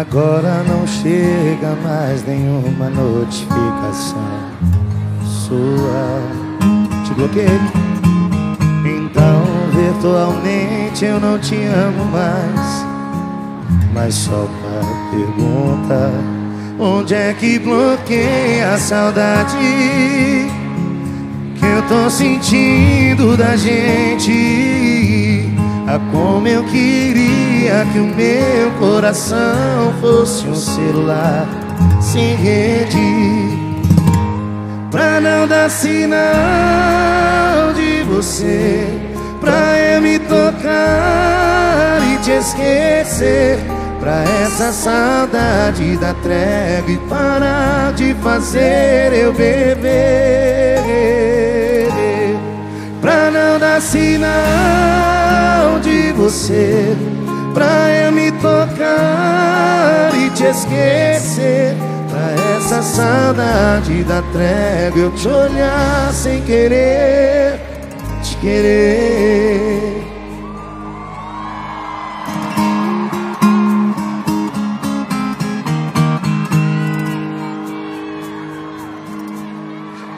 Agora não chega mais nenhuma notificação sua. Te bloqueei. Então virtualmente eu não te amo mais. Mas só uma pergunta: onde é que bloqueia a saudade que eu tô sentindo da gente? Ah, como eu queria que o meu coração fosse um celular sem rede Pra não dar sinal de você Pra eu me tocar e te esquecer Pra essa saudade da trégua e parar de fazer eu beber. Pra não dar sinal você Pra eu me tocar e te esquecer. Pra essa saudade da trégua Eu te olhar sem querer Te querer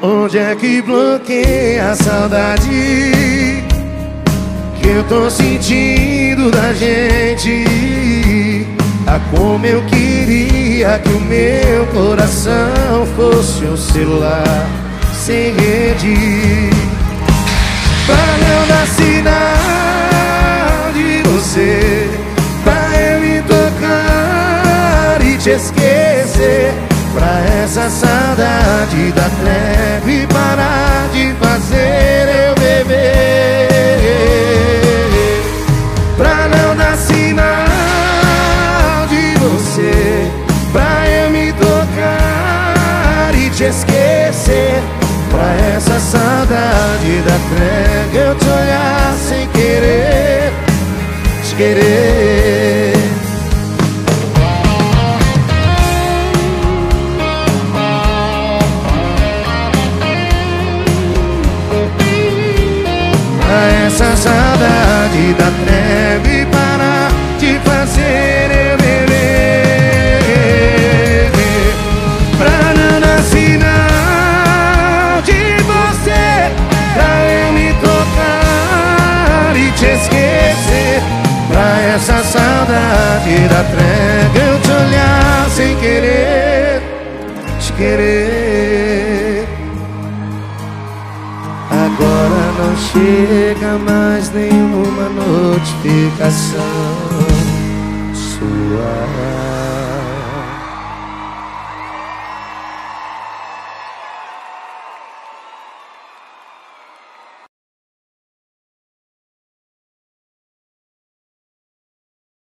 Onde é que bloqueia a saudade? que eu tô sentindo da gente? Ah, como eu queria que o meu coração fosse um celular sem rede. Para não dar sinal de você Pra eu me tocar e te esquecer. Pra essa saudade da treva te esquecer. Pra essa saudade da trégua Eu te olhar sem querer Te querer. Pra essa saudade da trégua querer. Agora não chega mais nenhuma notificação sua